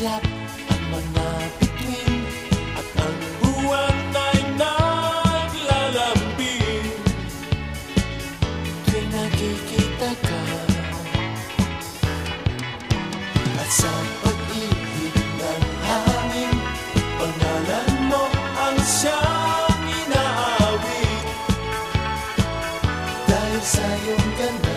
slap at manapitwin At ang buwan ay naglalambing. Tuwing nakikita ka. At sa pag-ibig ng hangin mo ang siyang inaawit Dahil sa iyong ganda